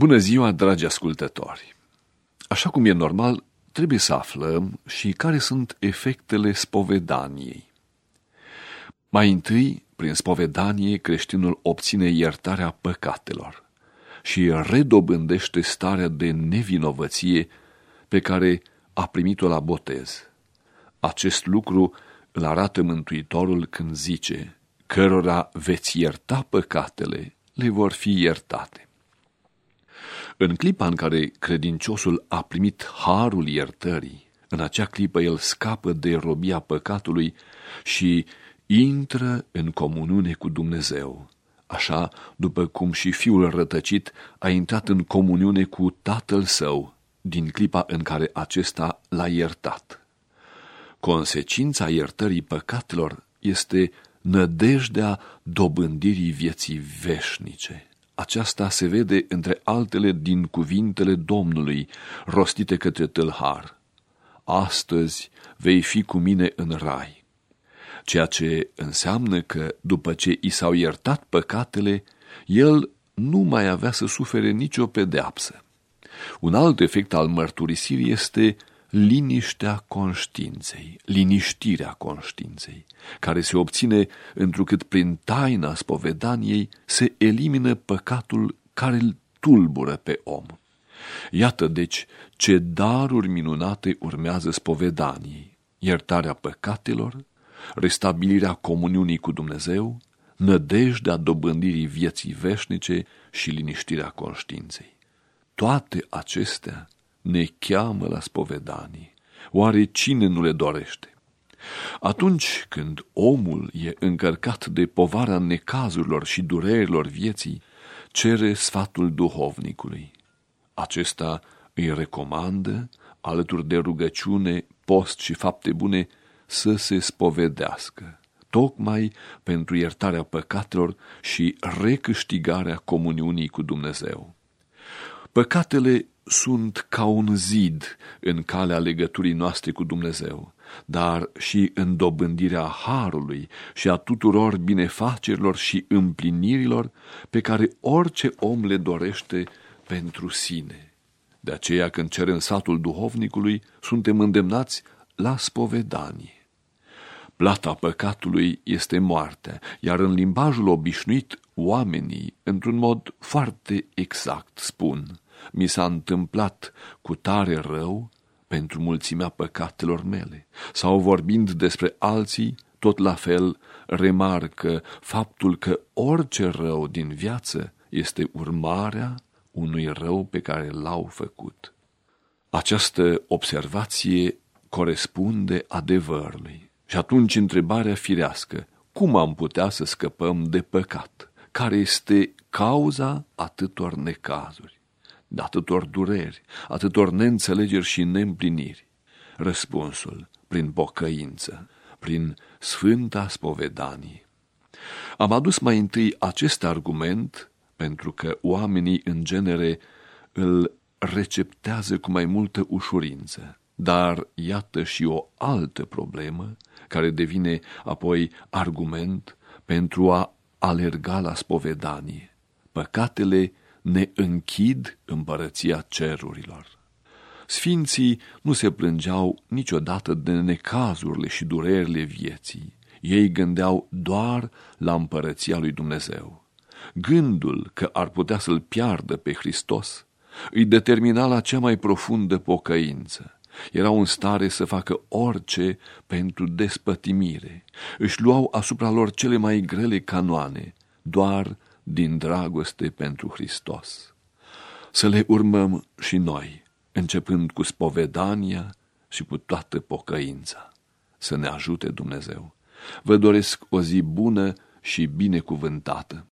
Bună ziua, dragi ascultători! Așa cum e normal, trebuie să aflăm și care sunt efectele spovedaniei. Mai întâi, prin spovedanie, creștinul obține iertarea păcatelor și redobândește starea de nevinovăție pe care a primit-o la botez. Acest lucru îl arată Mântuitorul când zice, cărora veți ierta păcatele, le vor fi iertate. În clipa în care credinciosul a primit harul iertării, în acea clipă el scapă de robia păcatului și intră în comuniune cu Dumnezeu. Așa, după cum și fiul rătăcit a intrat în comuniune cu tatăl său, din clipa în care acesta l-a iertat. Consecința iertării păcatelor este nădejdea dobândirii vieții veșnice. Aceasta se vede între altele din cuvintele Domnului, rostite către tâlhar. Astăzi vei fi cu mine în rai. Ceea ce înseamnă că, după ce i s-au iertat păcatele, el nu mai avea să sufere nicio pedeapsă. Un alt efect al mărturisirii este liniștea conștiinței, liniștirea conștiinței, care se obține întrucât prin taina spovedaniei se elimină păcatul care îl tulbură pe om. Iată deci ce daruri minunate urmează spovedaniei, iertarea păcatelor, restabilirea comuniunii cu Dumnezeu, nădejdea dobândirii vieții veșnice și liniștirea conștiinței. Toate acestea ne cheamă la spovedanie. Oare cine nu le dorește? Atunci când omul e încărcat de povara necazurilor și durerilor vieții, cere sfatul duhovnicului. Acesta îi recomandă, alături de rugăciune, post și fapte bune, să se spovedească, tocmai pentru iertarea păcatelor și recâștigarea comuniunii cu Dumnezeu. Păcatele sunt ca un zid în calea legăturii noastre cu Dumnezeu, dar și în dobândirea harului și a tuturor binefacerilor și împlinirilor pe care orice om le dorește pentru sine. De aceea, când cerem satul duhovnicului, suntem îndemnați la spovedanie. Plata păcatului este moartea, iar în limbajul obișnuit, oamenii, într-un mod foarte exact, spun mi s-a întâmplat cu tare rău pentru mulțimea păcatelor mele. Sau vorbind despre alții, tot la fel remarcă faptul că orice rău din viață este urmarea unui rău pe care l-au făcut. Această observație corespunde adevărului. Și atunci întrebarea firească, cum am putea să scăpăm de păcat? Care este cauza atâtor necazuri? De atâtor dureri, atâtor neînțelegeri și neîmpliniri? Răspunsul, prin pocăință, prin sfânta spovedanie. Am adus mai întâi acest argument pentru că oamenii în genere îl receptează cu mai multă ușurință, dar iată și o altă problemă care devine apoi argument pentru a alerga la spovedanie. Păcatele ne închid împărăția cerurilor. Sfinții nu se plângeau niciodată de necazurile și durerile vieții. Ei gândeau doar la împărăția lui Dumnezeu. Gândul că ar putea să-l piardă pe Hristos îi determina la cea mai profundă pocăință. Erau în stare să facă orice pentru despătimire. Își luau asupra lor cele mai grele canoane, doar din dragoste pentru Hristos. Să le urmăm și noi, începând cu spovedania și cu toată pocăința. Să ne ajute Dumnezeu. Vă doresc o zi bună și binecuvântată.